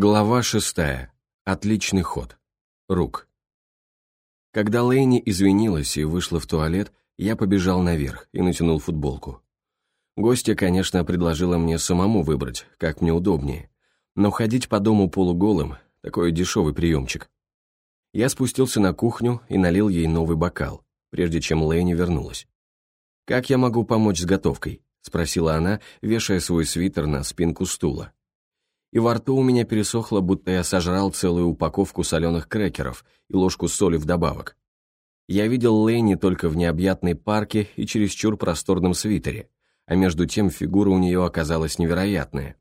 Глава шестая. Отличный ход. Рук. Когда Лэйни извинилась и вышла в туалет, я побежал наверх и натянул футболку. Гостья, конечно, предложила мне самому выбрать, как мне удобнее, но ходить по дому полуголым — такой дешевый приемчик. Я спустился на кухню и налил ей новый бокал, прежде чем Лэйни вернулась. «Как я могу помочь с готовкой?» — спросила она, вешая свой свитер на спинку стула и во рту у меня пересохло, будто я сожрал целую упаковку соленых крекеров и ложку соли вдобавок. Я видел Лэйни только в необъятной парке и чересчур просторном свитере, а между тем фигура у нее оказалась невероятная.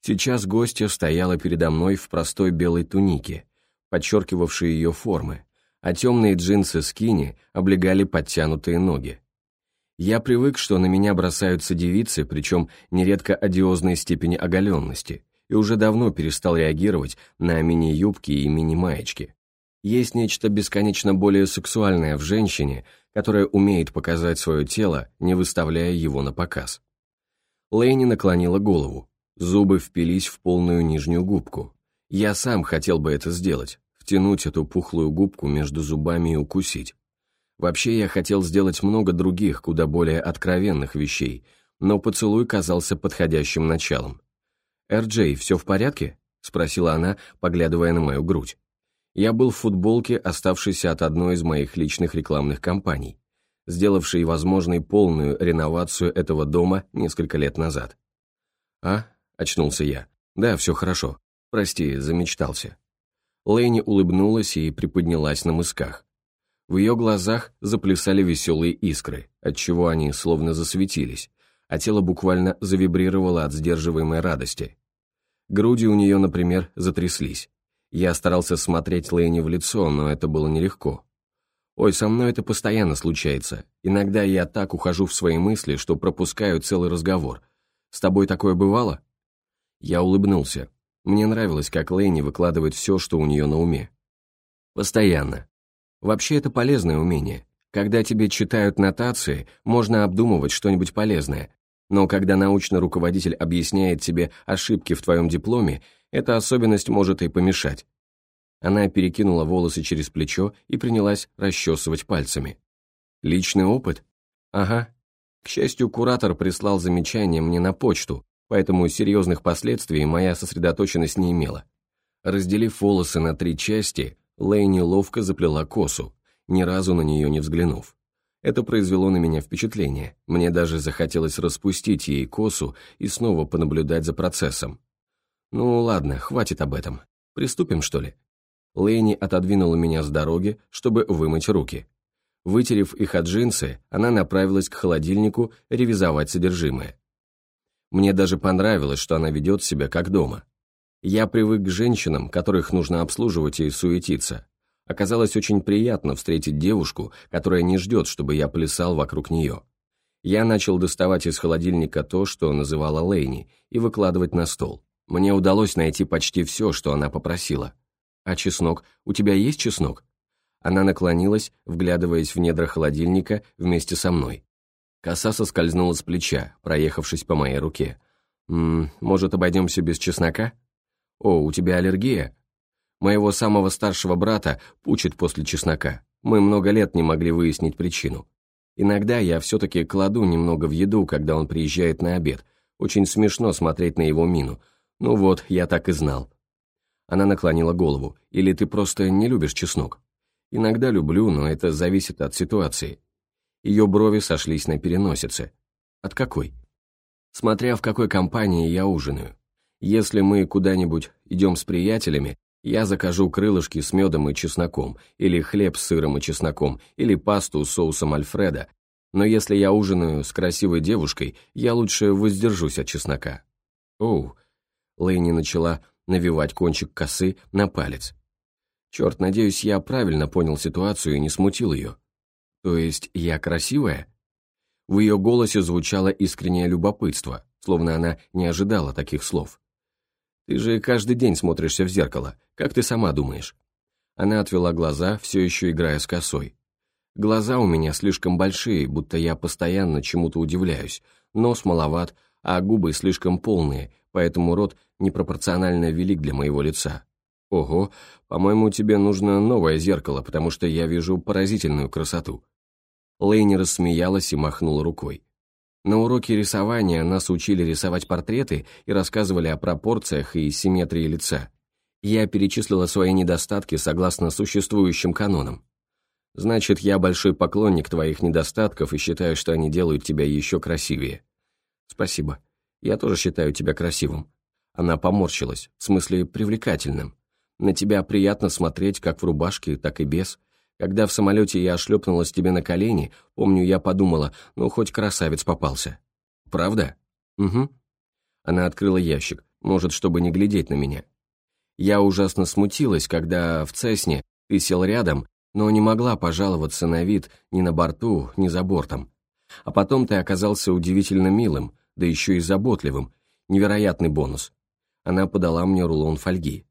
Сейчас гостья стояла передо мной в простой белой тунике, подчеркивавшей ее формы, а темные джинсы скини облегали подтянутые ноги. Я привык, что на меня бросаются девицы, причем нередко одиозной степени оголенности, и уже давно перестал реагировать на мини-юбки и мини-маечки. Есть нечто бесконечно более сексуальное в женщине, которая умеет показать свое тело, не выставляя его на показ. Лэйни наклонила голову, зубы впились в полную нижнюю губку. Я сам хотел бы это сделать, втянуть эту пухлую губку между зубами и укусить. Вообще я хотел сделать много других, куда более откровенных вещей, но поцелуй казался подходящим началом. «Эр-Джей, все в порядке?» — спросила она, поглядывая на мою грудь. Я был в футболке, оставшейся от одной из моих личных рекламных кампаний, сделавшей возможной полную реновацию этого дома несколько лет назад. «А?» — очнулся я. «Да, все хорошо. Прости, замечтался». Лэйни улыбнулась и приподнялась на мысках. В ее глазах заплясали веселые искры, отчего они словно засветились, а тело буквально завибрировало от сдерживаемой радости. Груди у нее, например, затряслись. Я старался смотреть Лэйни в лицо, но это было нелегко. Ой, со мной это постоянно случается. Иногда я так ухожу в свои мысли, что пропускаю целый разговор. С тобой такое бывало? Я улыбнулся. Мне нравилось, как Лэйни выкладывает все, что у нее на уме. Постоянно. Вообще это полезное умение. Когда тебе читают нотации, можно обдумывать что-нибудь полезное, но когда научный руководитель объясняет тебе ошибки в твоем дипломе, эта особенность может и помешать. Она перекинула волосы через плечо и принялась расчесывать пальцами. Личный опыт? Ага. К счастью, куратор прислал замечание мне на почту, поэтому серьезных последствий моя сосредоточенность не имела. Разделив волосы на три части, Лэйни ловко заплела косу, ни разу на нее не взглянув. Это произвело на меня впечатление. Мне даже захотелось распустить ей косу и снова понаблюдать за процессом. Ну ладно, хватит об этом. Приступим, что ли? Лэйни отодвинула меня с дороги, чтобы вымыть руки. Вытерев их от джинсы, она направилась к холодильнику ревизовать содержимое. Мне даже понравилось, что она ведет себя как дома. Я привык к женщинам, которых нужно обслуживать и суетиться. Оказалось очень приятно встретить девушку, которая не ждет, чтобы я плясал вокруг нее. Я начал доставать из холодильника то, что называла Лейни, и выкладывать на стол. Мне удалось найти почти все, что она попросила. «А чеснок? У тебя есть чеснок?» Она наклонилась, вглядываясь в недра холодильника вместе со мной. Коса соскользнула с плеча, проехавшись по моей руке. «М «Может, обойдемся без чеснока?» «О, у тебя аллергия?» Моего самого старшего брата пучит после чеснока. Мы много лет не могли выяснить причину. Иногда я все-таки кладу немного в еду, когда он приезжает на обед. Очень смешно смотреть на его мину. Ну вот, я так и знал. Она наклонила голову. Или ты просто не любишь чеснок? Иногда люблю, но это зависит от ситуации. Ее брови сошлись на переносице. От какой? Смотря в какой компании я ужинаю. Если мы куда-нибудь идем с приятелями, я закажу крылышки с медом и чесноком, или хлеб с сыром и чесноком, или пасту с соусом альфреда, но если я ужинаю с красивой девушкой, я лучше воздержусь от чеснока. Оу, Лэйни начала навивать кончик косы на палец. Черт, надеюсь, я правильно понял ситуацию и не смутил ее. То есть я красивая? В ее голосе звучало искреннее любопытство, словно она не ожидала таких слов. Ты же каждый день смотришься в зеркало, как ты сама думаешь?» Она отвела глаза, все еще играя с косой. «Глаза у меня слишком большие, будто я постоянно чему-то удивляюсь, нос маловат, а губы слишком полные, поэтому рот непропорционально велик для моего лица. Ого, по-моему, тебе нужно новое зеркало, потому что я вижу поразительную красоту. Лейни рассмеялась и махнула рукой. На уроке рисования нас учили рисовать портреты и рассказывали о пропорциях и симметрии лица. Я перечислила свои недостатки согласно существующим канонам. Значит, я большой поклонник твоих недостатков и считаю, что они делают тебя еще красивее. Спасибо. Я тоже считаю тебя красивым. Она поморщилась, в смысле привлекательным. На тебя приятно смотреть как в рубашке, так и без. Когда в самолете я шлепнулась тебе на колени, помню, я подумала, ну, хоть красавец попался. Правда? Угу. Она открыла ящик, может, чтобы не глядеть на меня. Я ужасно смутилась, когда в Цесне ты сел рядом, но не могла пожаловаться на вид ни на борту, ни за бортом. А потом ты оказался удивительно милым, да еще и заботливым. Невероятный бонус. Она подала мне рулон фольги.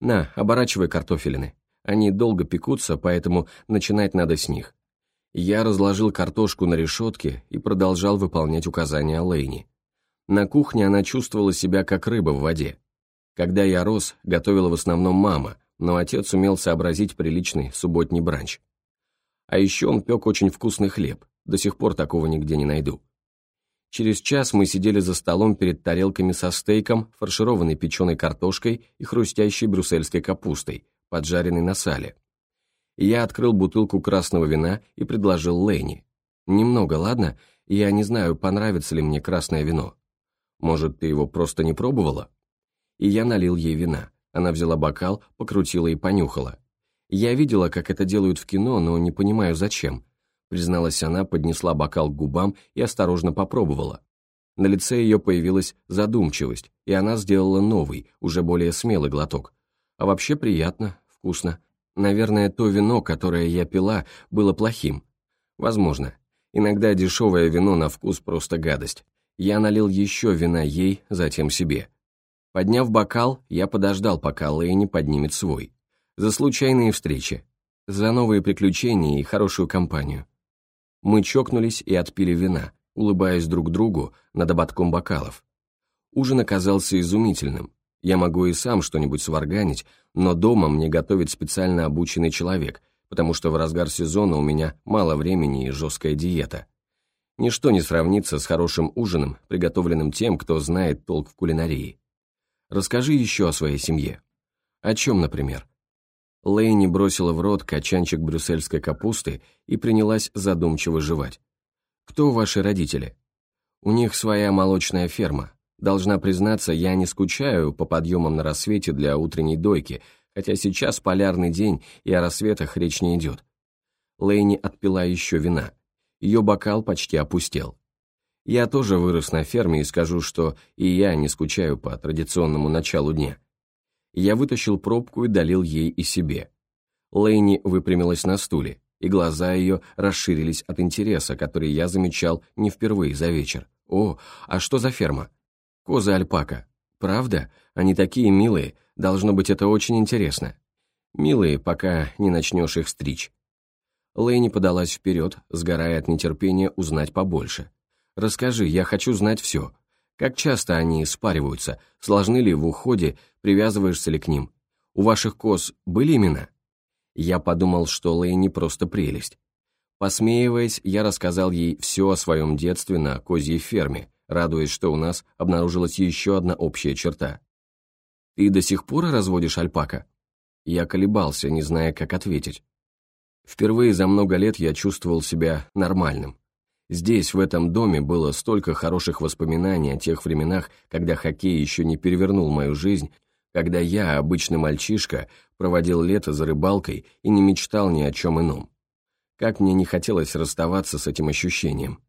«На, оборачивай картофелины. Они долго пекутся, поэтому начинать надо с них». Я разложил картошку на решетке и продолжал выполнять указания Лейни. На кухне она чувствовала себя как рыба в воде. Когда я рос, готовила в основном мама, но отец умел сообразить приличный субботний бранч. А еще он пек очень вкусный хлеб, до сих пор такого нигде не найду. Через час мы сидели за столом перед тарелками со стейком, фаршированной печеной картошкой и хрустящей брюссельской капустой, поджаренной на сале. Я открыл бутылку красного вина и предложил Лэйни. «Немного, ладно? Я не знаю, понравится ли мне красное вино. Может, ты его просто не пробовала?» И я налил ей вина. Она взяла бокал, покрутила и понюхала. Я видела, как это делают в кино, но не понимаю, зачем призналась она, поднесла бокал к губам и осторожно попробовала. На лице ее появилась задумчивость, и она сделала новый, уже более смелый глоток. А вообще приятно, вкусно. Наверное, то вино, которое я пила, было плохим. Возможно. Иногда дешевое вино на вкус просто гадость. Я налил еще вина ей, затем себе. Подняв бокал, я подождал, пока Лэйни поднимет свой. За случайные встречи. За новые приключения и хорошую компанию. Мы чокнулись и отпили вина, улыбаясь друг другу над ободком бокалов. Ужин оказался изумительным. Я могу и сам что-нибудь сварганить, но дома мне готовит специально обученный человек, потому что в разгар сезона у меня мало времени и жесткая диета. Ничто не сравнится с хорошим ужином, приготовленным тем, кто знает толк в кулинарии. Расскажи еще о своей семье. О чем, например? Лейни бросила в рот качанчик брюссельской капусты и принялась задумчиво жевать. «Кто ваши родители?» «У них своя молочная ферма. Должна признаться, я не скучаю по подъемам на рассвете для утренней дойки, хотя сейчас полярный день, и о рассветах речь не идет». Лейни отпила еще вина. Ее бокал почти опустел. «Я тоже вырос на ферме и скажу, что и я не скучаю по традиционному началу дня». Я вытащил пробку и долил ей и себе. Лейни выпрямилась на стуле, и глаза ее расширились от интереса, который я замечал не впервые за вечер. «О, а что за ферма?» «Козы альпака. Правда? Они такие милые. Должно быть, это очень интересно. Милые, пока не начнешь их стричь». Лейни подалась вперед, сгорая от нетерпения узнать побольше. «Расскажи, я хочу знать все. Как часто они спариваются? Сложны ли в уходе? Привязываешься ли к ним? У ваших коз были имена? Я подумал, что Лэйни просто прелесть. Посмеиваясь, я рассказал ей все о своем детстве на козьей ферме, радуясь, что у нас обнаружилась еще одна общая черта. «Ты до сих пор разводишь альпака?» Я колебался, не зная, как ответить. Впервые за много лет я чувствовал себя нормальным. Здесь, в этом доме, было столько хороших воспоминаний о тех временах, когда хоккей еще не перевернул мою жизнь, когда я, обычный мальчишка, проводил лето за рыбалкой и не мечтал ни о чем ином. Как мне не хотелось расставаться с этим ощущением.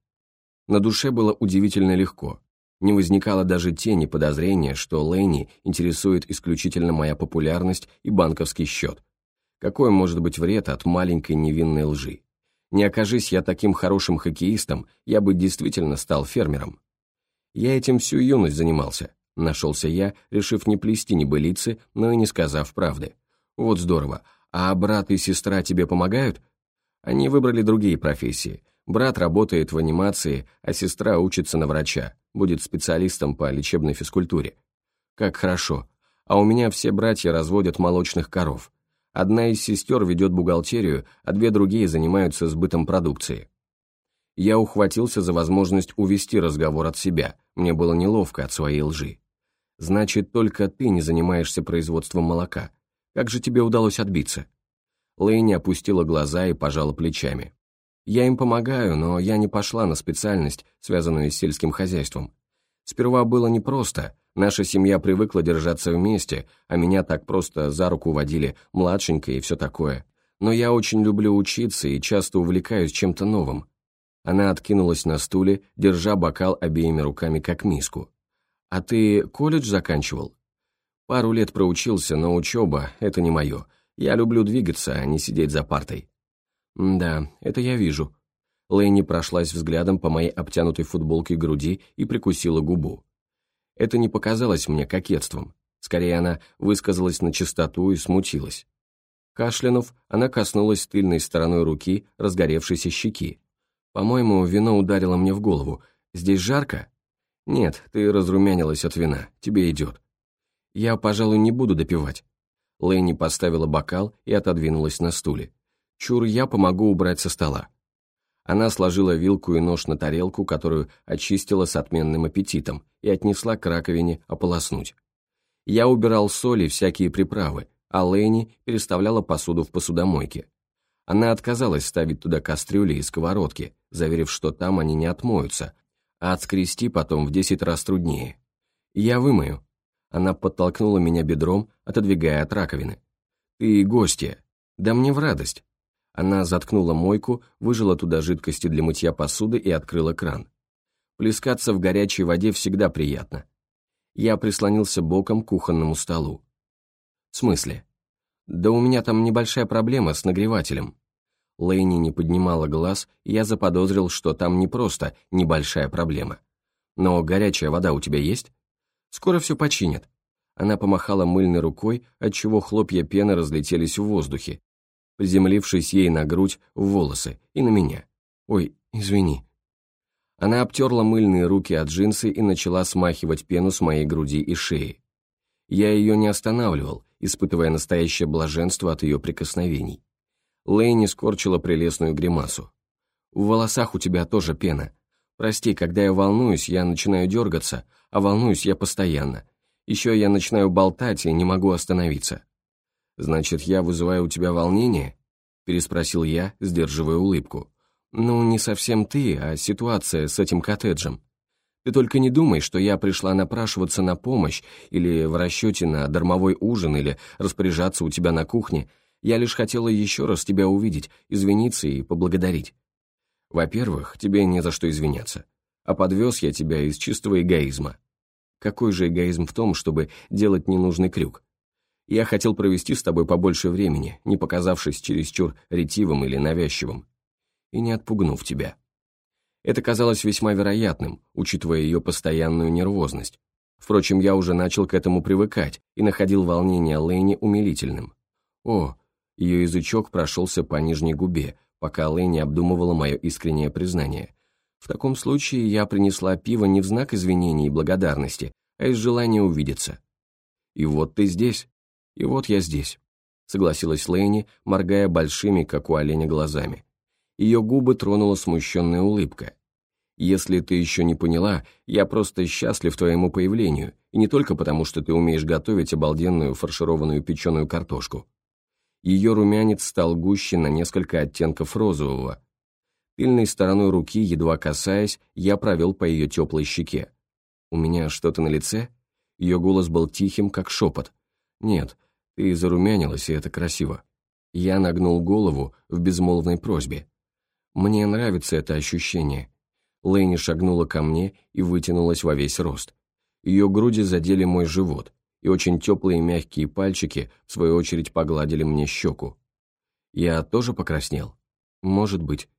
На душе было удивительно легко. Не возникало даже тени подозрения, что Лэнни интересует исключительно моя популярность и банковский счет. Какой может быть вред от маленькой невинной лжи? Не окажись я таким хорошим хоккеистом, я бы действительно стал фермером. Я этим всю юность занимался. Нашелся я, решив не плести небылицы, но и не сказав правды. Вот здорово. А брат и сестра тебе помогают? Они выбрали другие профессии. Брат работает в анимации, а сестра учится на врача. будет специалистом по лечебной физкультуре. Как хорошо. А у меня все братья разводят молочных коров. Одна из сестер ведет бухгалтерию, а две другие занимаются сбытом продукции. Я ухватился за возможность увести разговор от себя, мне было неловко от своей лжи. Значит, только ты не занимаешься производством молока. Как же тебе удалось отбиться? Лэйни опустила глаза и пожала плечами. Я им помогаю, но я не пошла на специальность, связанную с сельским хозяйством. Сперва было непросто, наша семья привыкла держаться вместе, а меня так просто за руку водили младшенькая и все такое. Но я очень люблю учиться и часто увлекаюсь чем-то новым. Она откинулась на стуле, держа бокал обеими руками как миску. «А ты колледж заканчивал?» «Пару лет проучился, но учеба — это не мое. Я люблю двигаться, а не сидеть за партой». «Да, это я вижу». Лэйни прошлась взглядом по моей обтянутой футболке груди и прикусила губу. Это не показалось мне кокетством. Скорее, она высказалась на чистоту и смутилась. Кашлянув, она коснулась тыльной стороной руки разгоревшейся щеки. «По-моему, вино ударило мне в голову. Здесь жарко?» «Нет, ты разрумянилась от вина. Тебе идет». «Я, пожалуй, не буду допивать». Лэйни поставила бокал и отодвинулась на стуле. «Чур, я помогу убрать со стола». Она сложила вилку и нож на тарелку, которую очистила с отменным аппетитом, и отнесла к раковине ополоснуть. Я убирал соль и всякие приправы, а Лэйни переставляла посуду в посудомойке. Она отказалась ставить туда кастрюли и сковородки, заверив, что там они не отмоются, а отскрести потом в десять раз труднее. «Я вымою». Она подтолкнула меня бедром, отодвигая от раковины. «Ты гостья. Да мне в радость. Она заткнула мойку, выжила туда жидкости для мытья посуды и открыла кран. Плескаться в горячей воде всегда приятно. Я прислонился боком к кухонному столу. «В смысле?» «Да у меня там небольшая проблема с нагревателем». Лейни не поднимала глаз, и я заподозрил, что там не просто небольшая проблема. «Но горячая вода у тебя есть?» «Скоро все починят». Она помахала мыльной рукой, отчего хлопья пены разлетелись в воздухе, приземлившись ей на грудь, в волосы и на меня. «Ой, извини». Она обтерла мыльные руки от джинсы и начала смахивать пену с моей груди и шеи. Я ее не останавливал, испытывая настоящее блаженство от ее прикосновений. Лэйни скорчила прелестную гримасу. «В волосах у тебя тоже пена. Прости, когда я волнуюсь, я начинаю дергаться, а волнуюсь я постоянно. Еще я начинаю болтать и не могу остановиться. «Значит, я вызываю у тебя волнение?» – переспросил я, сдерживая улыбку. «Ну, не совсем ты, а ситуация с этим коттеджем. Ты только не думай, что я пришла напрашиваться на помощь или в расчете на дармовой ужин или распоряжаться у тебя на кухне. Я лишь хотела еще раз тебя увидеть, извиниться и поблагодарить. Во-первых, тебе не за что извиняться. А подвез я тебя из чистого эгоизма. Какой же эгоизм в том, чтобы делать ненужный крюк? Я хотел провести с тобой побольше времени, не показавшись чересчур ретивым или навязчивым, и не отпугнув тебя. Это казалось весьма вероятным, учитывая ее постоянную нервозность. Впрочем, я уже начал к этому привыкать и находил волнение Лэйни умилительным. О, ее язычок прошелся по нижней губе, пока Лэйни обдумывала мое искреннее признание. В таком случае я принесла пиво не в знак извинений и благодарности, а из желания увидеться. И вот ты здесь. «И вот я здесь», — согласилась Лэйни, моргая большими, как у оленя, глазами. Ее губы тронула смущенная улыбка. «Если ты еще не поняла, я просто счастлив твоему появлению, и не только потому, что ты умеешь готовить обалденную фаршированную печеную картошку». Ее румянец стал гуще на несколько оттенков розового. Тыльной стороной руки, едва касаясь, я провел по ее теплой щеке. «У меня что-то на лице?» Ее голос был тихим, как шепот. «Нет, ты зарумянилась, и это красиво». Я нагнул голову в безмолвной просьбе. «Мне нравится это ощущение». Лэйни шагнула ко мне и вытянулась во весь рост. Ее груди задели мой живот, и очень теплые мягкие пальчики, в свою очередь, погладили мне щеку. Я тоже покраснел? Может быть.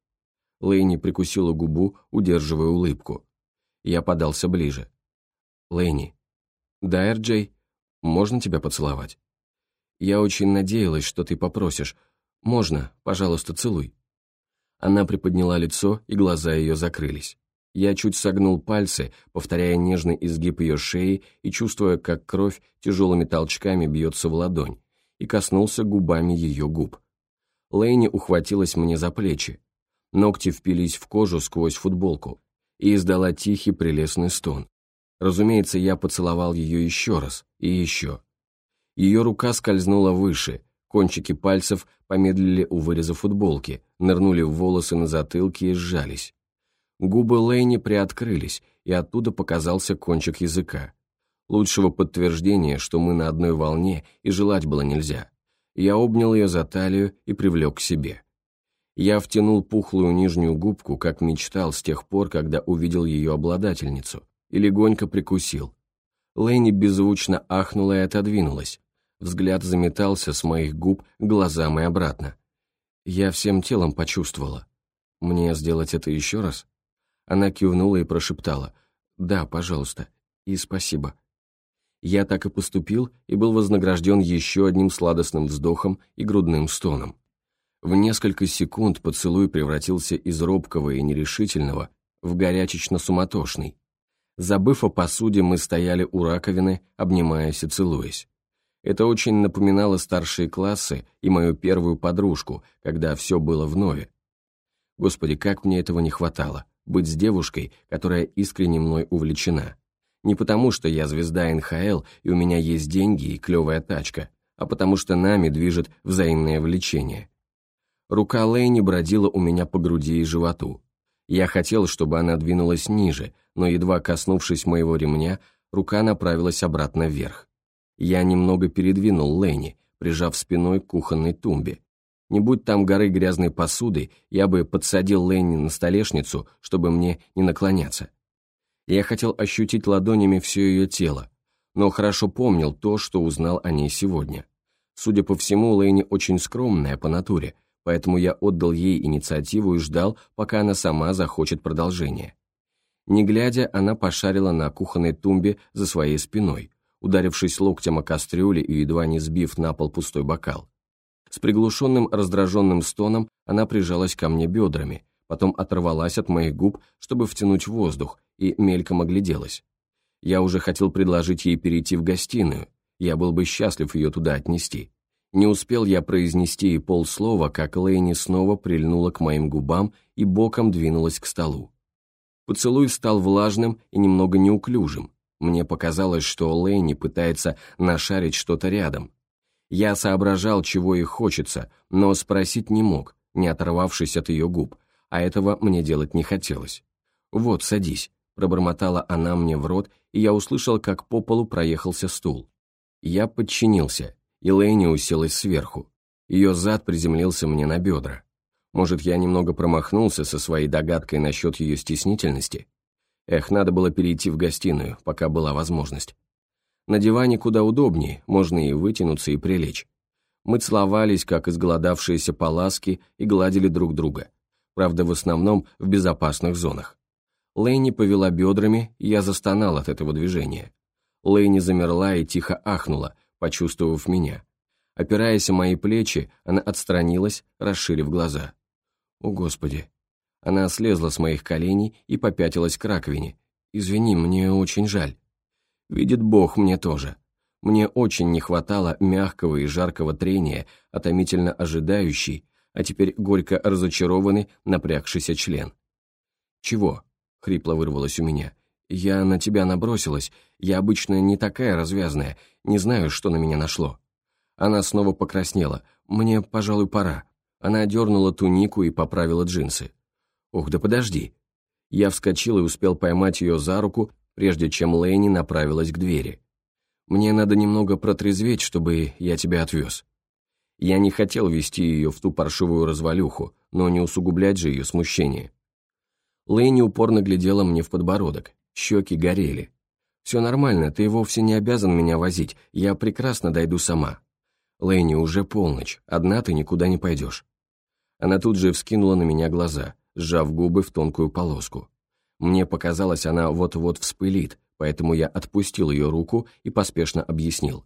Лэйни прикусила губу, удерживая улыбку. Я подался ближе. Лэйни. Да, Эрджей? Можно тебя поцеловать?» «Я очень надеялась, что ты попросишь. Можно, пожалуйста, целуй». Она приподняла лицо, и глаза ее закрылись. Я чуть согнул пальцы, повторяя нежный изгиб ее шеи и чувствуя, как кровь тяжелыми толчками бьется в ладонь, и коснулся губами ее губ. Лэйни ухватилась мне за плечи. Ногти впились в кожу сквозь футболку и издала тихий прелестный стон. Разумеется, я поцеловал ее еще раз и еще. Ее рука скользнула выше, кончики пальцев помедлили у выреза футболки, нырнули в волосы на затылке и сжались. Губы Лэйни приоткрылись, и оттуда показался кончик языка. Лучшего подтверждения, что мы на одной волне, и желать было нельзя. Я обнял ее за талию и привлек к себе. Я втянул пухлую нижнюю губку, как мечтал с тех пор, когда увидел ее обладательницу, и легонько прикусил. Лэйни беззвучно ахнула и отодвинулась. Взгляд заметался с моих губ глазам и обратно. Я всем телом почувствовала. Мне сделать это еще раз? Она кивнула и прошептала «Да, пожалуйста, и спасибо». Я так и поступил и был вознагражден еще одним сладостным вздохом и грудным стоном. В несколько секунд поцелуй превратился из робкого и нерешительного в горячечно-суматошный. Забыв о посуде, мы стояли у раковины, обнимаясь и целуясь. Это очень напоминало старшие классы и мою первую подружку, когда все было вновь. Господи, как мне этого не хватало быть с девушкой, которая искренне мной увлечена. Не потому, что я звезда НХЛ и у меня есть деньги и клевая тачка, а потому что нами движет взаимное влечение. Рука Лэйни бродила у меня по груди и животу. Я хотел, чтобы она двинулась ниже, но едва коснувшись моего ремня, рука направилась обратно вверх. Я немного передвинул Лэйни, прижав спиной к кухонной тумбе, не будь там горы грязной посуды, я бы подсадил Ленни на столешницу, чтобы мне не наклоняться. Я хотел ощутить ладонями все ее тело, но хорошо помнил то, что узнал о ней сегодня. Судя по всему, Лэйни очень скромная по натуре, поэтому я отдал ей инициативу и ждал, пока она сама захочет продолжения. Не глядя, она пошарила на кухонной тумбе за своей спиной, ударившись локтем о кастрюле и едва не сбив на пол пустой бокал. С приглушенным раздраженным стоном она прижалась ко мне бедрами, потом оторвалась от моих губ, чтобы втянуть воздух, и мельком огляделась. Я уже хотел предложить ей перейти в гостиную, я был бы счастлив ее туда отнести. Не успел я произнести и полслова, как Лэйни снова прильнула к моим губам и боком двинулась к столу. Поцелуй стал влажным и немного неуклюжим. Мне показалось, что Лэйни пытается нашарить что-то рядом, я соображал, чего ей хочется, но спросить не мог, не оторвавшись от ее губ, а этого мне делать не хотелось. «Вот, садись», — пробормотала она мне в рот, и я услышал, как по полу проехался стул. Я подчинился, и Лэйни уселась сверху. Ее зад приземлился мне на бедра. Может, я немного промахнулся со своей догадкой насчет ее стеснительности? Эх, надо было перейти в гостиную, пока была возможность. На диване куда удобнее, можно и вытянуться, и прилечь. Мы целовались, как изголодавшиеся паласки, и гладили друг друга. Правда, в основном в безопасных зонах. Лэйни повела бедрами, и я застонал от этого движения. Лэйни замерла и тихо ахнула, почувствовав меня. Опираясь о мои плечи, она отстранилась, расширив глаза. «О, Господи!» Она слезла с моих коленей и попятилась к раковине. «Извини, мне очень жаль». Видит Бог, мне тоже. Мне очень не хватало мягкого и жаркого трения, отомительно ожидающий, а теперь горько разочарованный, напрягшийся член. «Чего?» — хрипло вырвалось у меня. «Я на тебя набросилась. Я обычно не такая развязная, не знаю, что на меня нашло». Она снова покраснела. «Мне, пожалуй, пора». Она дернула тунику и поправила джинсы. «Ох, да подожди». Я вскочил и успел поймать ее за руку, прежде чем Лэйни направилась к двери. «Мне надо немного протрезветь, чтобы я тебя отвез». Я не хотел вести ее в ту паршивую развалюху, но не усугублять же ее смущение. Лэйни упорно глядела мне в подбородок, щеки горели. «Все нормально, ты вовсе не обязан меня возить, я прекрасно дойду сама». «Лэйни, уже полночь, одна ты никуда не пойдешь». Она тут же вскинула на меня глаза, сжав губы в тонкую полоску. Мне показалось, она вот-вот вспылит, поэтому я отпустил ее руку и поспешно объяснил.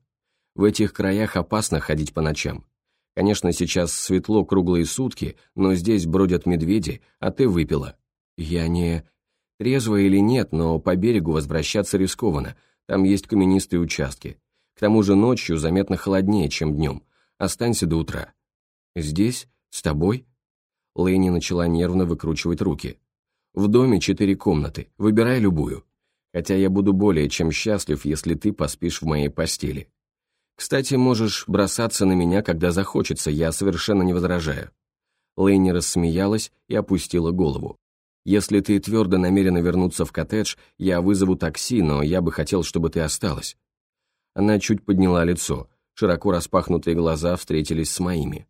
В этих краях опасно ходить по ночам. Конечно, сейчас светло круглые сутки, но здесь бродят медведи, а ты выпила. Я не... Трезво или нет, но по берегу возвращаться рискованно, там есть каменистые участки. К тому же ночью заметно холоднее, чем днем. Останься до утра. Здесь? С тобой? Лэйни начала нервно выкручивать руки. В доме четыре комнаты, выбирай любую. Хотя я буду более чем счастлив, если ты поспишь в моей постели. Кстати, можешь бросаться на меня, когда захочется, я совершенно не возражаю. Лэйни рассмеялась и опустила голову. «Если ты твердо намерена вернуться в коттедж, я вызову такси, но я бы хотел, чтобы ты осталась». Она чуть подняла лицо, широко распахнутые глаза встретились с моими.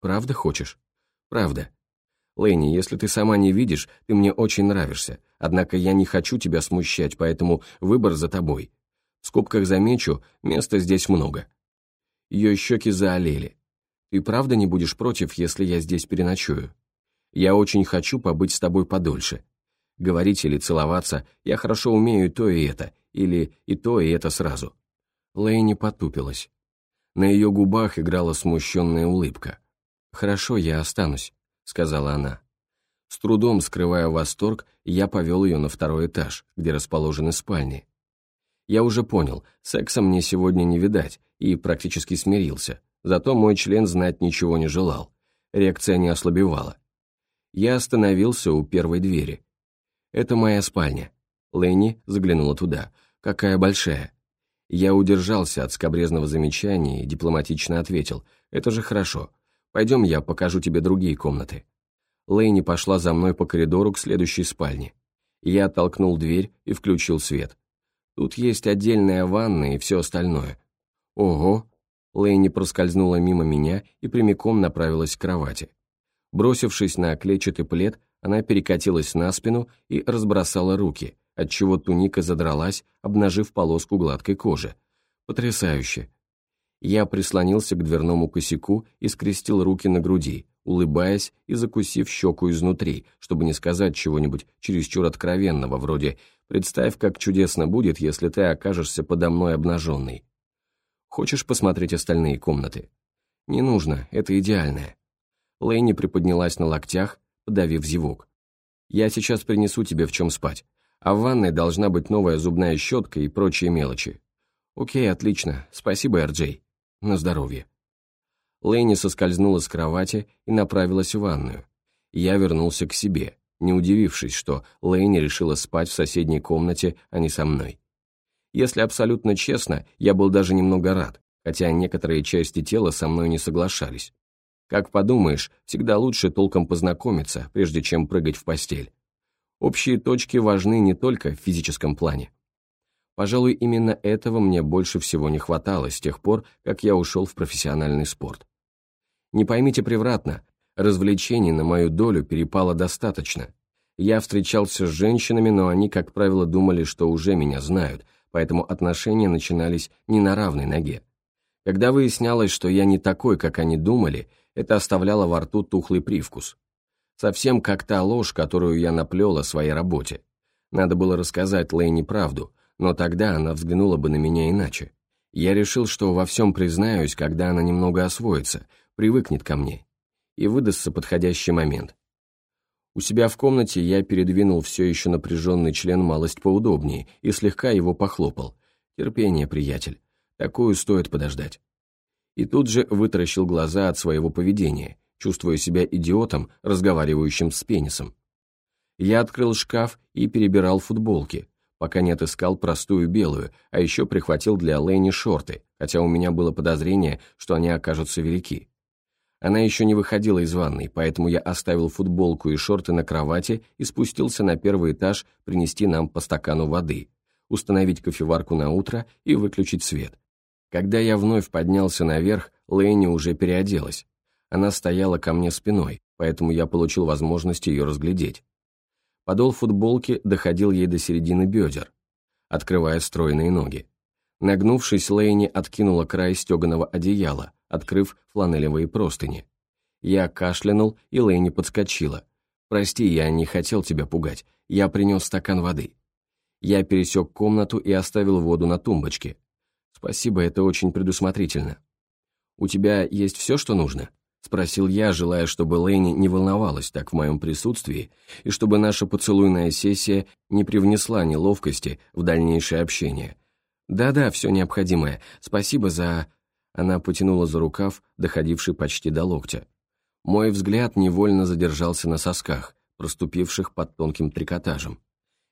«Правда хочешь?» «Правда. Лэйни, если ты сама не видишь, ты мне очень нравишься, однако я не хочу тебя смущать, поэтому выбор за тобой. В скобках замечу, места здесь много». Ее щеки заолели. Ты правда не будешь против, если я здесь переночую? Я очень хочу побыть с тобой подольше. Говорить или целоваться я хорошо умею то, и это, или и то, и это сразу». Лэйни потупилась. На ее губах играла смущенная улыбка. «Хорошо, я останусь», — сказала она. С трудом скрывая восторг, я повел ее на второй этаж, где расположены спальни. Я уже понял, секса мне сегодня не видать, и практически смирился. Зато мой член знать ничего не желал. Реакция не ослабевала. Я остановился у первой двери. «Это моя спальня». Лэнни заглянула туда. «Какая большая». Я удержался от скобрезного замечания и дипломатично ответил. «Это же хорошо. Пойдем, я покажу тебе другие комнаты». Лэйни пошла за мной по коридору к следующей спальне. Я оттолкнул дверь и включил свет. Тут есть отдельная ванна и все остальное. Ого, Лэйни проскользнула мимо меня и прямиком направилась к кровати. Бросившись на клетчатый плед, она перекатилась на спину и разбросала руки, отчего туника задралась, обнажив полоску гладкой кожи. Потрясающе. Я прислонился к дверному косяку и скрестил руки на груди, улыбаясь и закусив щеку изнутри, чтобы не сказать чего-нибудь чересчур откровенного, вроде «Представь, как чудесно будет, если ты окажешься подо мной обнаженный». Хочешь посмотреть остальные комнаты? Не нужно, это идеальное. Лэйни приподнялась на локтях, подавив зевок. Я сейчас принесу тебе в чем спать, а в ванной должна быть новая зубная щетка и прочие мелочи. Окей, отлично, спасибо, Эрджей. На здоровье. Лэйни соскользнула с кровати и направилась в ванную. Я вернулся к себе, не удивившись, что Лэйни решила спать в соседней комнате, а не со мной. Если абсолютно честно, я был даже немного рад, хотя некоторые части тела со мной не соглашались. Как подумаешь, всегда лучше толком познакомиться, прежде чем прыгать в постель. Общие точки важны не только в физическом плане. Пожалуй, именно этого мне больше всего не хватало с тех пор, как я ушел в профессиональный спорт. Не поймите превратно, развлечений на мою долю перепало достаточно. Я встречался с женщинами, но они, как правило, думали, что уже меня знают – поэтому отношения начинались не на равной ноге. Когда выяснялось, что я не такой, как они думали, это оставляло во рту тухлый привкус. Совсем как та ложь, которую я наплел о своей работе. Надо было рассказать Лейне правду, но тогда она взглянула бы на меня иначе. Я решил, что во всем признаюсь, когда она немного освоится, привыкнет ко мне, и выдастся подходящий момент. У себя в комнате я передвинул все еще напряженный член малость поудобнее и слегка его похлопал. Терпение, приятель. Такую стоит подождать. И тут же вытаращил глаза от своего поведения, чувствуя себя идиотом, разговаривающим с пенисом. Я открыл шкаф и перебирал футболки, пока не отыскал простую белую, а еще прихватил для Лэйни шорты, хотя у меня было подозрение, что они окажутся велики. Она еще не выходила из ванной, поэтому я оставил футболку и шорты на кровати и спустился на первый этаж принести нам по стакану воды, установить кофеварку на утро и выключить свет. Когда я вновь поднялся наверх, Лэйни уже переоделась. Она стояла ко мне спиной, поэтому я получил возможность ее разглядеть. Подол футболки доходил ей до середины бедер, открывая стройные ноги. Нагнувшись, Лэйни откинула край стеганого одеяла, открыв фланелевые простыни. Я кашлянул, и Лэйни подскочила. «Прости, я не хотел тебя пугать. Я принес стакан воды». Я пересек комнату и оставил воду на тумбочке. «Спасибо, это очень предусмотрительно». «У тебя есть все, что нужно?» — спросил я, желая, чтобы Лэйни не волновалась так в моем присутствии и чтобы наша поцелуйная сессия не привнесла неловкости в дальнейшее общение. «Да-да, все необходимое. Спасибо за...» Она потянула за рукав, доходивший почти до локтя. Мой взгляд невольно задержался на сосках, проступивших под тонким трикотажем.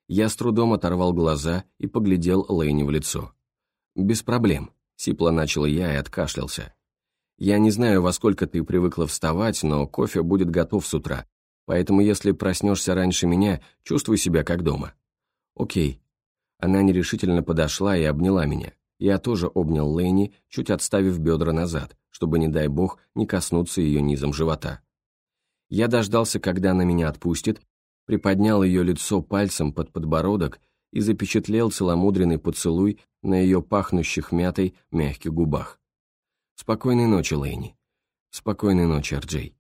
Я с трудом оторвал глаза и поглядел Лэйни в лицо. «Без проблем», — сипло начал я и откашлялся. «Я не знаю, во сколько ты привыкла вставать, но кофе будет готов с утра, поэтому если проснешься раньше меня, чувствуй себя как дома». «Окей». Она нерешительно подошла и обняла меня. Я тоже обнял Лэйни, чуть отставив бедра назад, чтобы, не дай бог, не коснуться ее низом живота. Я дождался, когда она меня отпустит, приподнял ее лицо пальцем под подбородок и запечатлел целомудренный поцелуй на ее пахнущих мятой мягких губах. «Спокойной ночи, Лэйни. Спокойной ночи, Арджей».